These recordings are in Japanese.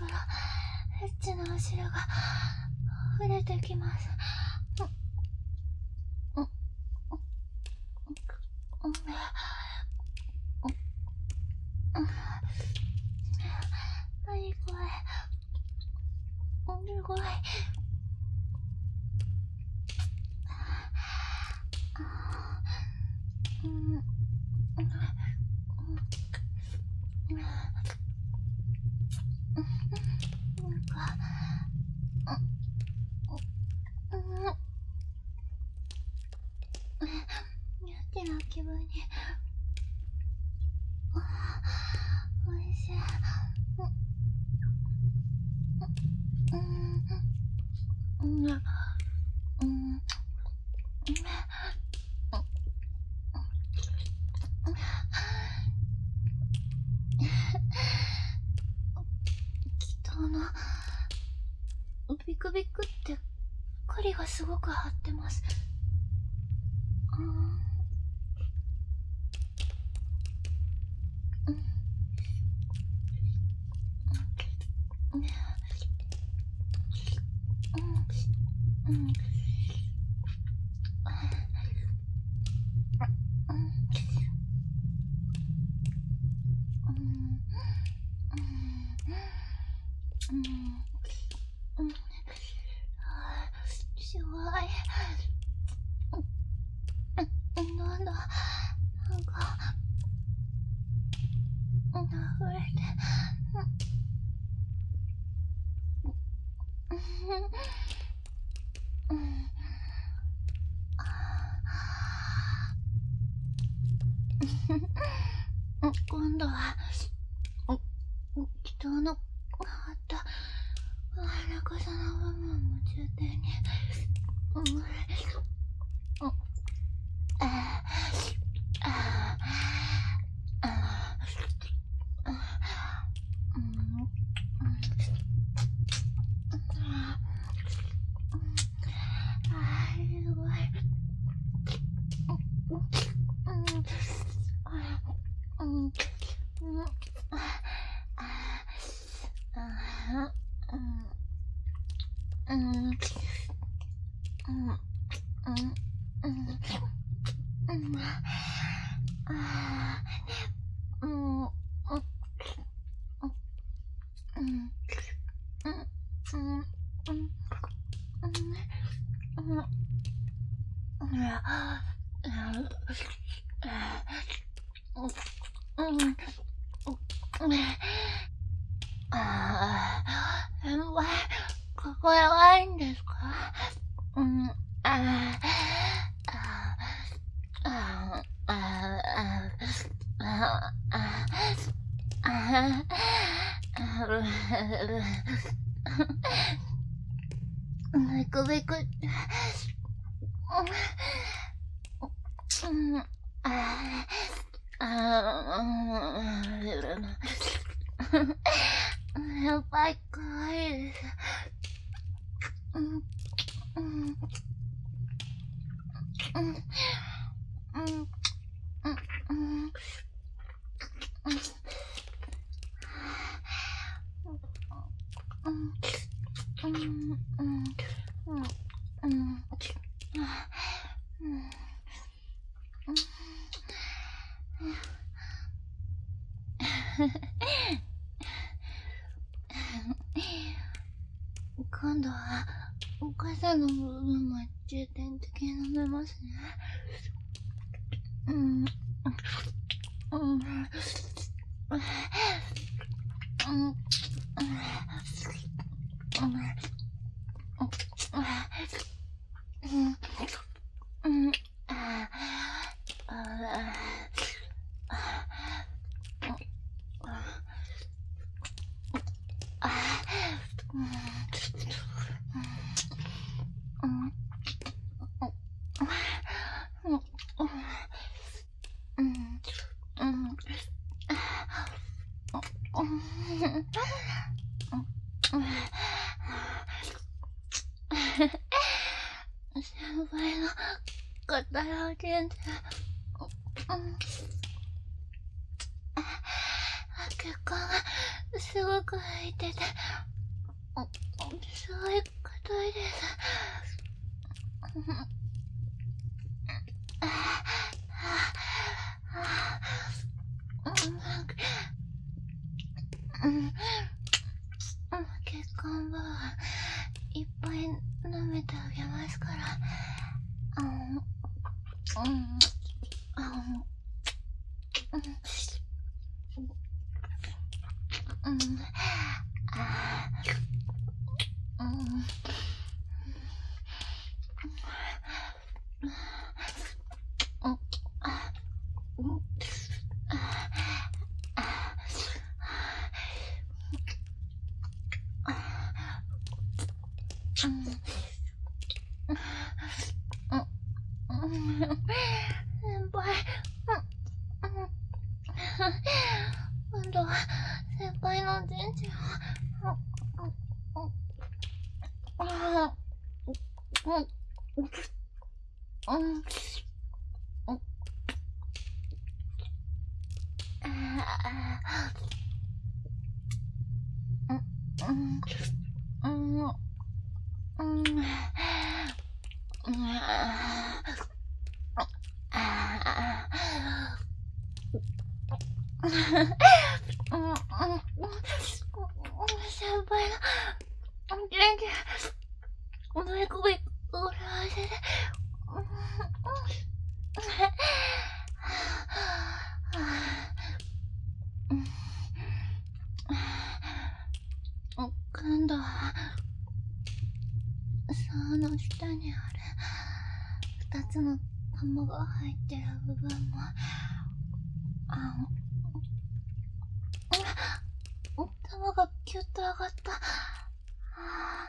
からエッチなお汁が溢れてきます。うんうん何これすごい。うんか、うん、やけな気分に。おいしい。うん、うん、うん。祈祷のビクビクって針がすごく張ってます。うんうんうんうんしわい。なんだ、なんか、溢れて。うん今度は、back. liquid, liquid. Help, I 今度は、お母さんの部分も重点的に飲めますね。うん。うん。結婚がすごく空いてて今度は先輩の人生をうんうんうんある。2つの玉が入ってる部分も。あお玉がキュッと上がったあ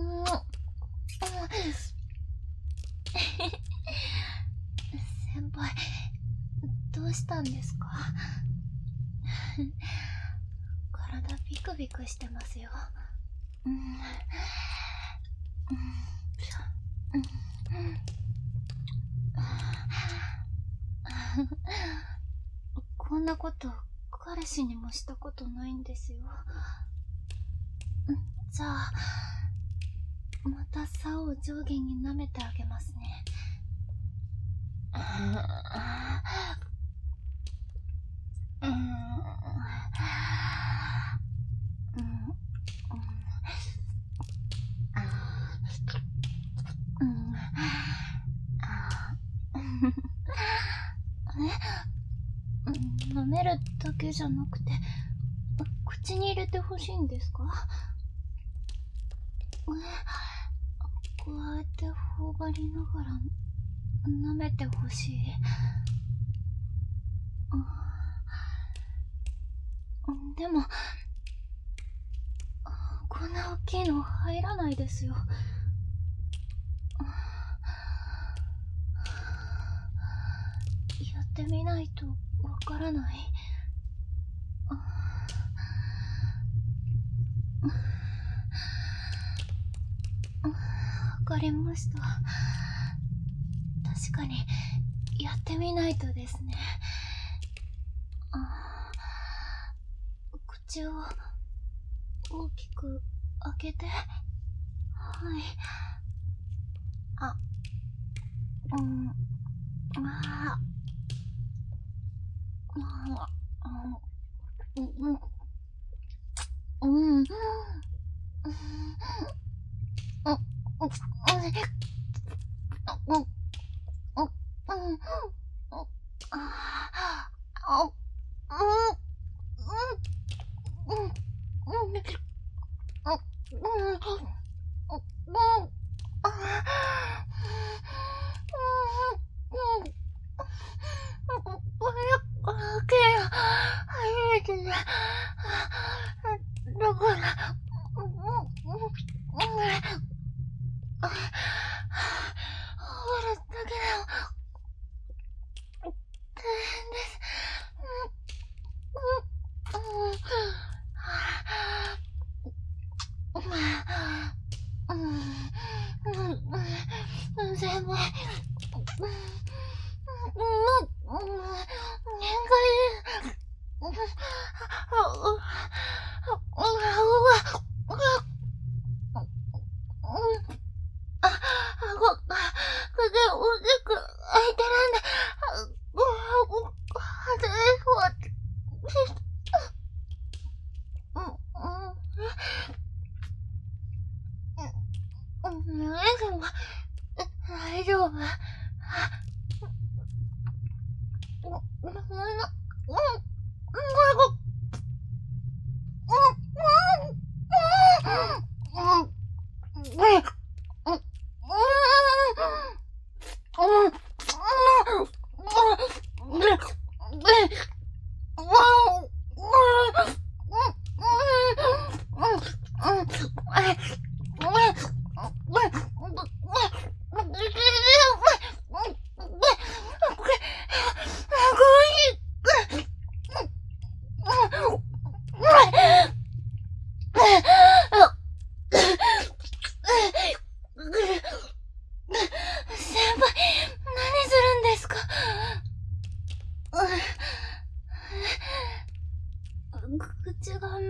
うんあ先輩どうしたんですか？体ビクビクしてますよ。うんうんんこんなこと彼氏にもしたことないんですよ。じゃあまた竿を上下に舐めてあげますね。舐めるだけじゃなくて、口に入れてほしいん。ですかこうやって頬張りながら舐めてほしい。でも、こんな大きいの入らないですよ。やってみないとわからない。かりました。確かにやってみないとですね。あ口を大きく開けて。はい。あうんああうんうんうん。 누구나 全部。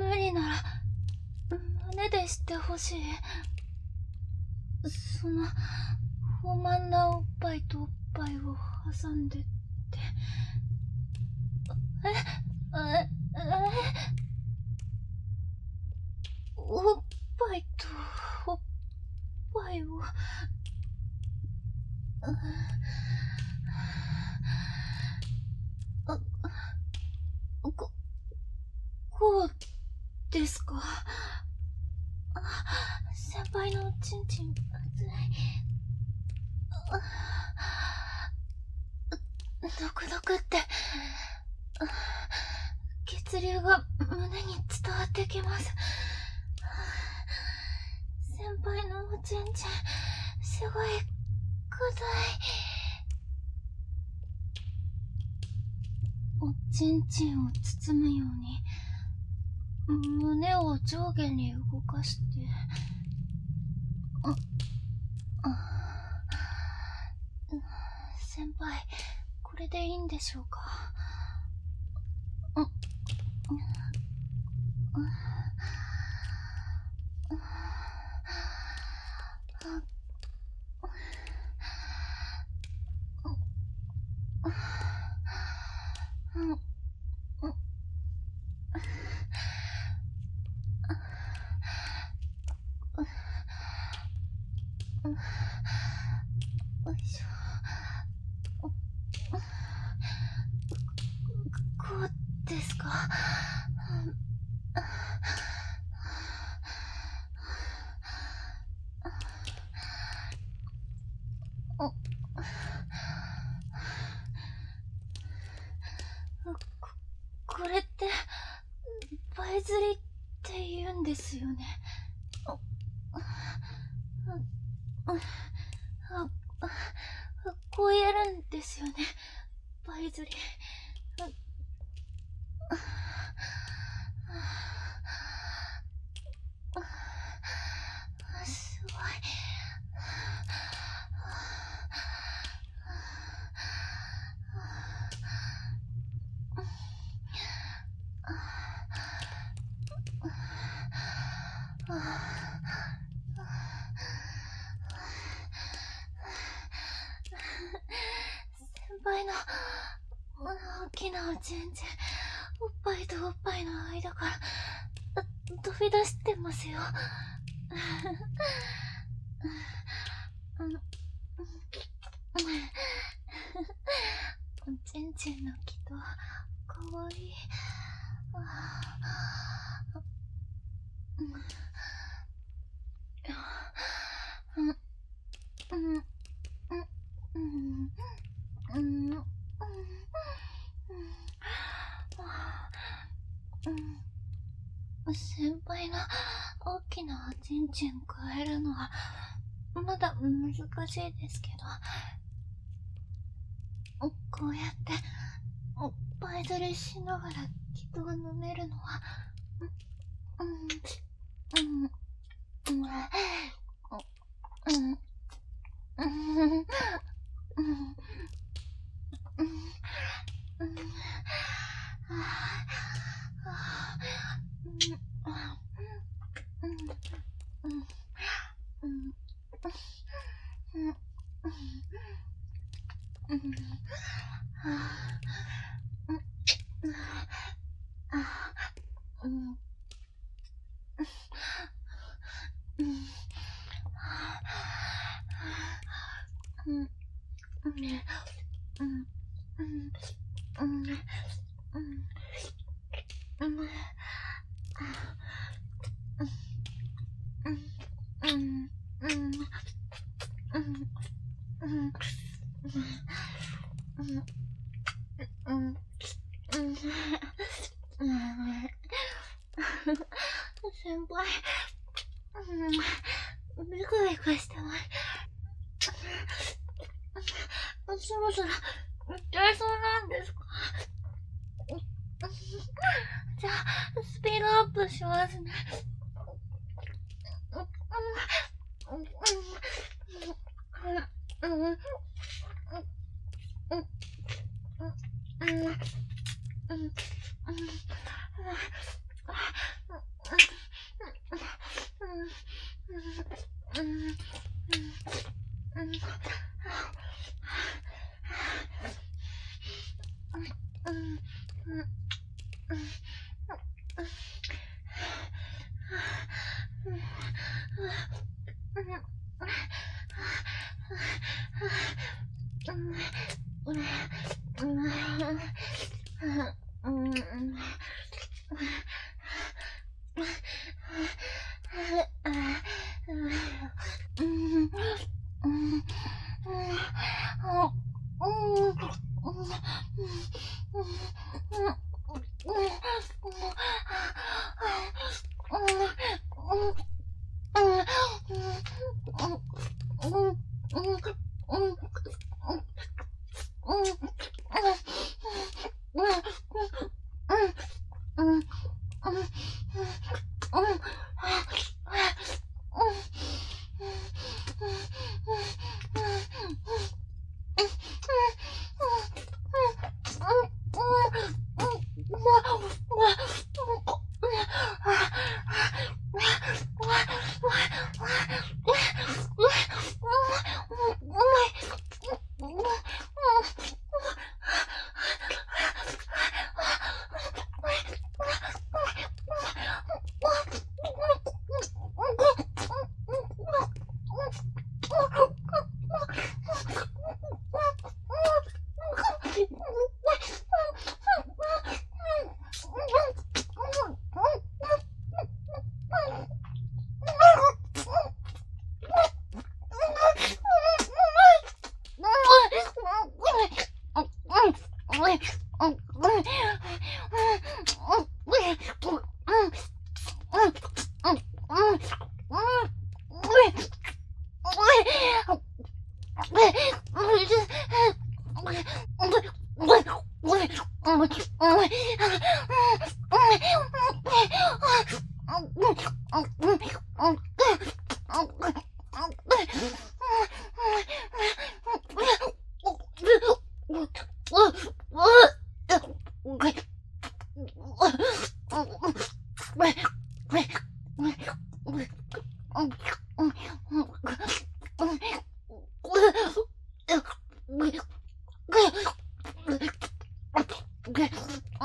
無理なら胸でしてほしい。その豊満なおっぱいとおっぱいを挟んでって。えええ？おっぱいとおっぱいを。あここうですか？先輩のちんちん熱い。独特って。血流が胸に伝わってきます。先輩のおちんちんすごいくい。おちんちんを包むように胸を上下に動かして。ああ先輩これでいいんでしょうか？あこうやるんですよね。バイズリおちんちんおっぱいとおっぱいの間から飛び出してますよ。おちん。ちん。の木とかわいいうん。うん。うん。うん。うん。先輩が大きなおちん。ちん。加えるのはまだ難しいですけどこうやっておっぱいずれしながら人が飲めるのはうん。うん。うん。うん。嗯。嗯我我。はい。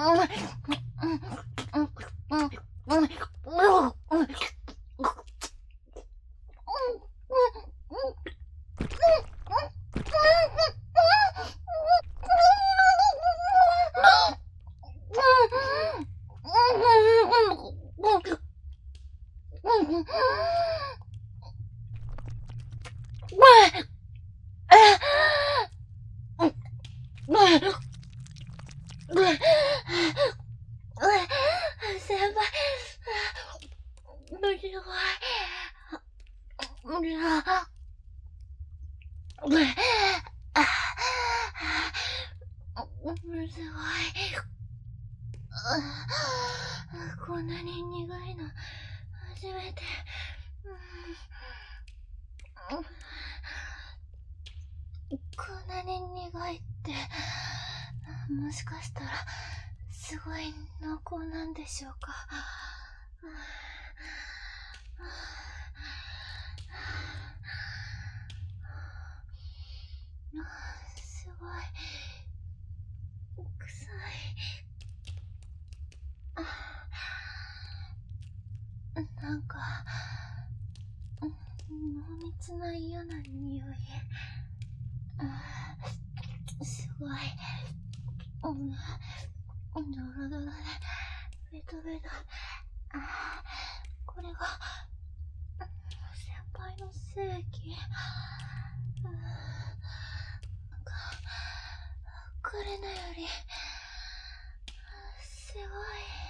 Oh, すごい。こんなに苦いの初めて、うん、こんなに苦いって。もしかしたらすごい濃厚なんでしょうか。すごい。臭い。なんか濃密な嫌な匂いすごいうんドロドロでベトベトあこれが先輩の正規なんか彼のよりすごい。